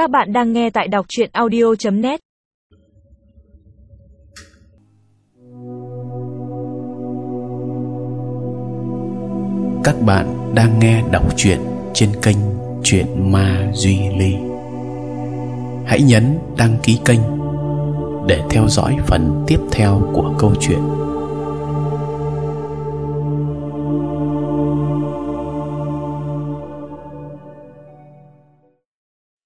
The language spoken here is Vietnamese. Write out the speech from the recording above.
Các bạn đang nghe tại đọc chuyện audio.net Các bạn đang nghe đọc truyện trên kênh Chuyện Ma Duy Ly. Hãy nhấn đăng ký kênh để theo dõi phần tiếp theo của câu chuyện.